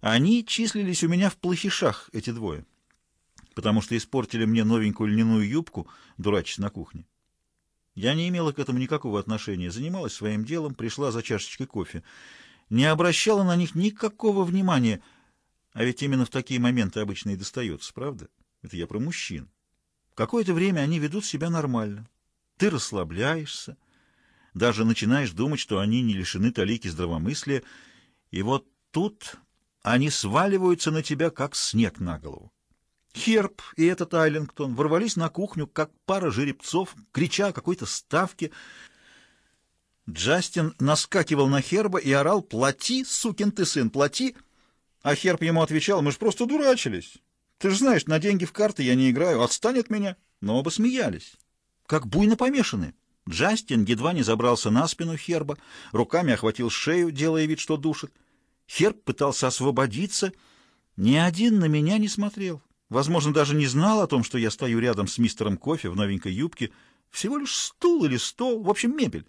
Они числились у меня в плохишах, эти двое, потому что испортили мне новенькую льняную юбку, дурачись на кухне. Я не имела к этому никакого отношения, занималась своим делом, пришла за чашечкой кофе. Не обращала на них никакого внимания, а ведь именно в такие моменты обычно и достается, правда? Это я про мужчин. Какое-то время они ведут себя нормально. Ты расслабляешься, даже начинаешь думать, что они не лишены талики здравомыслия, и вот тут они сваливаются на тебя, как снег на голову. Херб и этот Айлингтон ворвались на кухню, как пара жеребцов, крича о какой-то ставке. Джастин наскакивал на Херба и орал «Плати, сукин ты сын, плати!» А Херб ему отвечал «Мы ж просто дурачились. Ты же знаешь, на деньги в карты я не играю, отстань от меня!» Но оба смеялись, как буйно помешаны. Джастин едва не забрался на спину Херба, руками охватил шею, делая вид, что душит. Херб пытался освободиться, ни один на меня не смотрел. Возможно, даже не знал о том, что я стою рядом с мистером Кофе в новенькой юбке. Всего лишь стул или стол, в общем, мебель.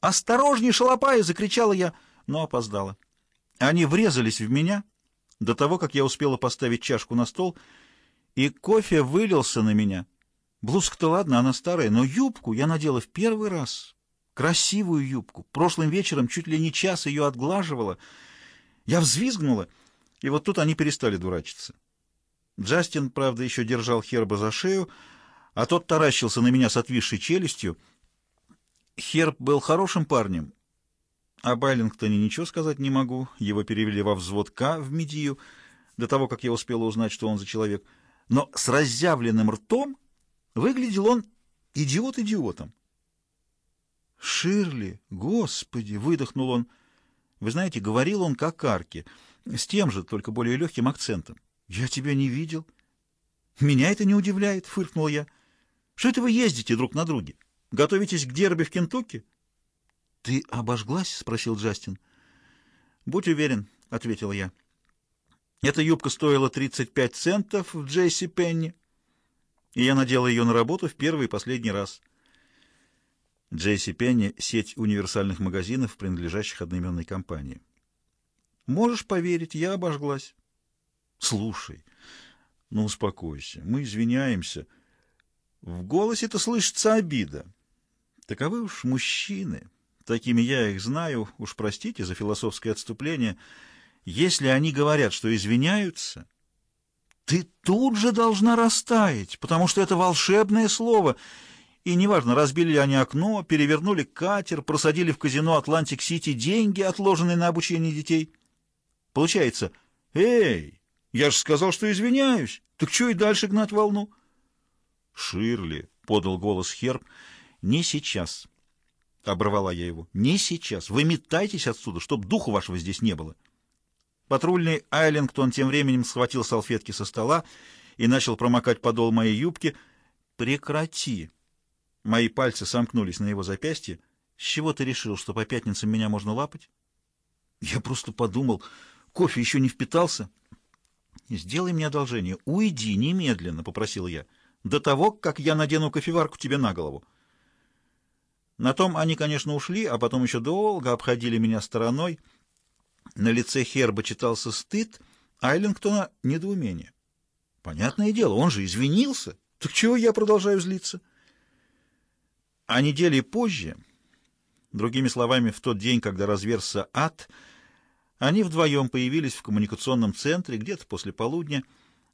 «Осторожней, шалопая!» — закричала я, но опоздала. Они врезались в меня до того, как я успела поставить чашку на стол, и кофе вылился на меня. Блузка-то ладно, она старая, но юбку я надела в первый раз. Красивую юбку. Прошлым вечером чуть ли не час ее отглаживала. Я взвизгнула, и вот тут они перестали дурачиться. Джастин, правда, еще держал Херба за шею, а тот таращился на меня с отвисшей челюстью. Херб был хорошим парнем. О Байлингтоне ничего сказать не могу. Его перевели во взвод К в Медию, до того, как я успела узнать, что он за человек. Но с разъявленным ртом выглядел он идиот идиотом. «Ширли, господи!» — выдохнул он. Вы знаете, говорил он как арки, с тем же, только более легким акцентом. «Я тебя не видел». «Меня это не удивляет», — фыркнул я. «Что это вы ездите друг на друге? Готовитесь к дерби в Кентукки?» «Ты обожглась?» — спросил Джастин. «Будь уверен», — ответил я. «Эта юбка стоила 35 центов в Джейси Пенни, и я надела ее на работу в первый и последний раз». Джейси Пенни — сеть универсальных магазинов, принадлежащих одноименной компании. «Можешь поверить, я обожглась». Слушай, ну успокойся, мы извиняемся. В голосе-то слышится обида. Таковы уж мужчины. Такими я их знаю, уж простите за философское отступление. Если они говорят, что извиняются, ты тут же должна растаять, потому что это волшебное слово. И неважно, разбили ли они окно, перевернули катер, просадили в казино Атлантик-Сити деньги, отложенные на обучение детей. Получается, «Эй, я же сказал, что извиняюсь. Так что и дальше гнать волну? Ширли, — подал голос Херб, — не сейчас. Оборвала я его. Не сейчас. Вы метайтесь отсюда, чтоб духу вашего здесь не было. Патрульный Айлингтон тем временем схватил салфетки со стола и начал промокать подол моей юбки. Прекрати. Мои пальцы сомкнулись на его запястье. С чего ты решил, что по пятницам меня можно лапать? Я просто подумал, кофе еще не впитался. «Сделай мне одолжение, уйди немедленно», — попросил я, — «до того, как я надену кофеварку тебе на голову». На том они, конечно, ушли, а потом еще долго обходили меня стороной. На лице Херба читался стыд, а Айлингтона — недоумение. Понятное дело, он же извинился. Так чего я продолжаю злиться? А недели позже, другими словами, в тот день, когда разверся ад — они вдвоем появились в коммуникационном центре где-то после полудня.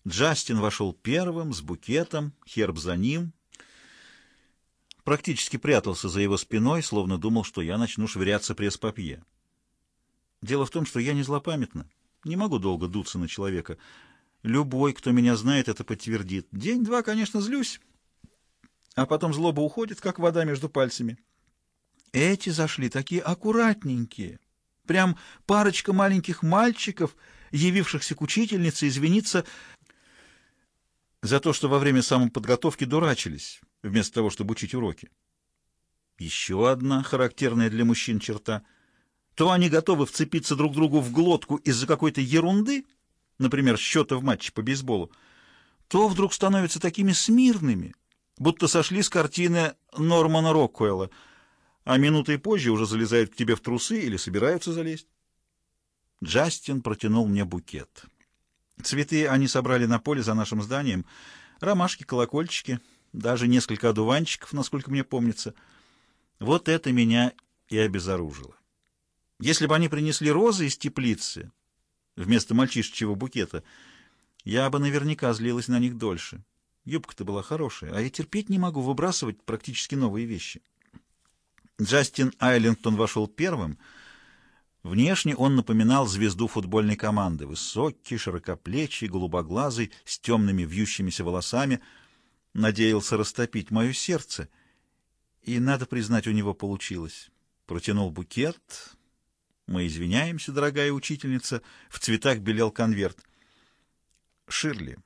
Джастин вошел первым, с букетом, Херб за ним. Практически прятался за его спиной, словно думал, что я начну швыряться пресс-папье. Дело в том, что я не злопамятна. Не могу долго дуться на человека. Любой, кто меня знает, это подтвердит. День-два, конечно, злюсь, а потом злоба уходит, как вода между пальцами. Эти зашли такие аккуратненькие. Прям парочка маленьких мальчиков, явившихся к учительнице, извиниться за то, что во время самоподготовки дурачились, вместо того, чтобы учить уроки. Еще одна характерная для мужчин черта. То они готовы вцепиться друг другу в глотку из-за какой-то ерунды, например, счета в матче по бейсболу, то вдруг становятся такими смирными, будто сошли с картины Нормана Роккуэлла — а минутой позже уже залезают к тебе в трусы или собираются залезть. Джастин протянул мне букет. Цветы они собрали на поле за нашим зданием. Ромашки, колокольчики, даже несколько одуванчиков, насколько мне помнится. Вот это меня и обезоружило. Если бы они принесли розы из теплицы вместо мальчишечьего букета, я бы наверняка злилась на них дольше. Юбка-то была хорошая, а я терпеть не могу выбрасывать практически новые вещи. Джастин Айлингтон вошел первым. Внешне он напоминал звезду футбольной команды. Высокий, широкоплечий, голубоглазый, с темными вьющимися волосами. Надеялся растопить мое сердце. И, надо признать, у него получилось. Протянул букет. Мы извиняемся, дорогая учительница. В цветах белел конверт. Ширли.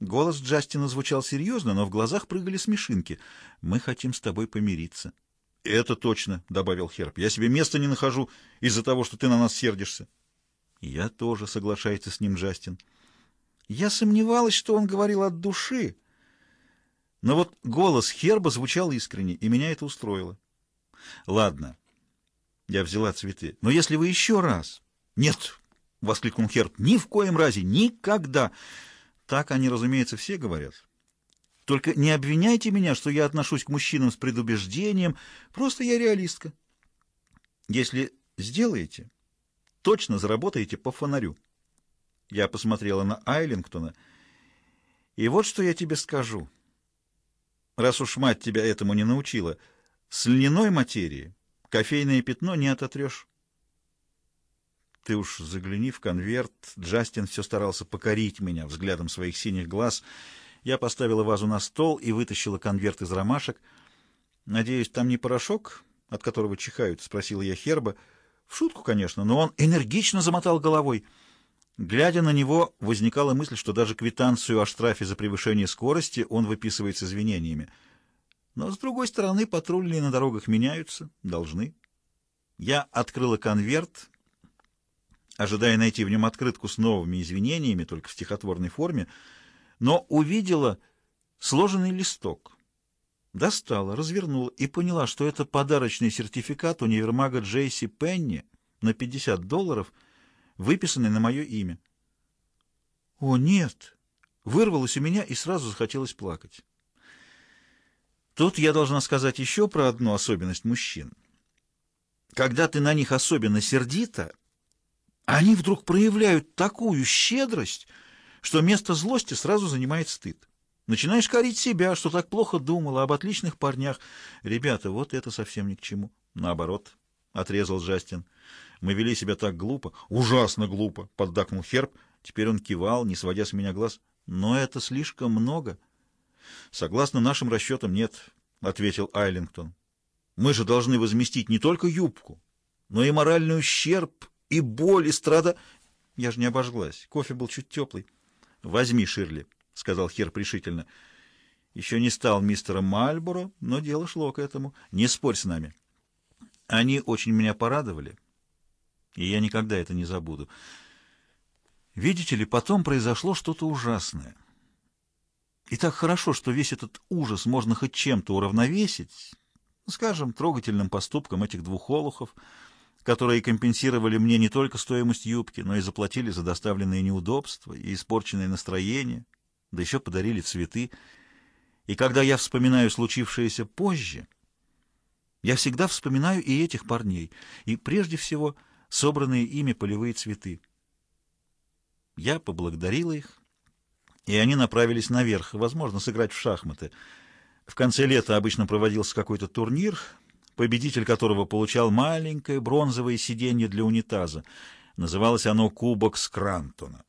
Голос Джастина звучал серьезно, но в глазах прыгали смешинки. «Мы хотим с тобой помириться». «Это точно», — добавил Херб. «Я себе места не нахожу из-за того, что ты на нас сердишься». «Я тоже», — соглашается с ним Джастин. Я сомневалась, что он говорил от души. Но вот голос Херба звучал искренне, и меня это устроило. «Ладно». Я взяла цветы. «Но если вы еще раз...» «Нет!» — воскликнул Херб. «Ни в коем разе! Никогда!» Так они, разумеется, все говорят. Только не обвиняйте меня, что я отношусь к мужчинам с предубеждением. Просто я реалистка. Если сделаете, точно заработаете по фонарю. Я посмотрела на Айлингтона. И вот что я тебе скажу. Раз уж мать тебя этому не научила, с льняной материи кофейное пятно не ототрешь. Ты уж загляни в конверт. Джастин все старался покорить меня взглядом своих синих глаз — я поставила вазу на стол и вытащила конверт из ромашек. «Надеюсь, там не порошок, от которого чихают?» — спросила я Херба. В шутку, конечно, но он энергично замотал головой. Глядя на него, возникала мысль, что даже квитанцию о штрафе за превышение скорости он выписывает с извинениями. Но, с другой стороны, патрульные на дорогах меняются, должны. Я открыла конверт, ожидая найти в нем открытку с новыми извинениями, только в стихотворной форме, но увидела сложенный листок. Достала, развернула и поняла, что это подарочный сертификат универмага Джейси Пенни на 50 долларов, выписанный на мое имя. «О, нет!» Вырвалось у меня и сразу захотелось плакать. Тут я должна сказать еще про одну особенность мужчин. Когда ты на них особенно сердита, они вдруг проявляют такую щедрость — что место злости сразу занимает стыд. Начинаешь корить себя, что так плохо думала об отличных парнях. Ребята, вот это совсем ни к чему. Наоборот, — отрезал Джастин. Мы вели себя так глупо. Ужасно глупо, — поддакнул Херб. Теперь он кивал, не сводя с меня глаз. Но это слишком много. Согласно нашим расчетам, нет, — ответил Айлингтон. Мы же должны возместить не только юбку, но и моральный ущерб, и боль, и страда... Я же не обожглась. Кофе был чуть теплый. «Возьми, Ширли», — сказал Хер решительно. Еще не стал мистером Мальборо, но дело шло к этому. Не спорь с нами. Они очень меня порадовали, и я никогда это не забуду. Видите ли, потом произошло что-то ужасное. И так хорошо, что весь этот ужас можно хоть чем-то уравновесить, скажем, трогательным поступком этих двух олухов — которые компенсировали мне не только стоимость юбки, но и заплатили за доставленные неудобства и испорченное настроение, да еще подарили цветы. И когда я вспоминаю случившееся позже, я всегда вспоминаю и этих парней, и прежде всего собранные ими полевые цветы. Я поблагодарила их, и они направились наверх, возможно, сыграть в шахматы. В конце лета обычно проводился какой-то турнир — победитель которого получал маленькое бронзовое сиденье для унитаза. Называлось оно «Кубок Скрантона».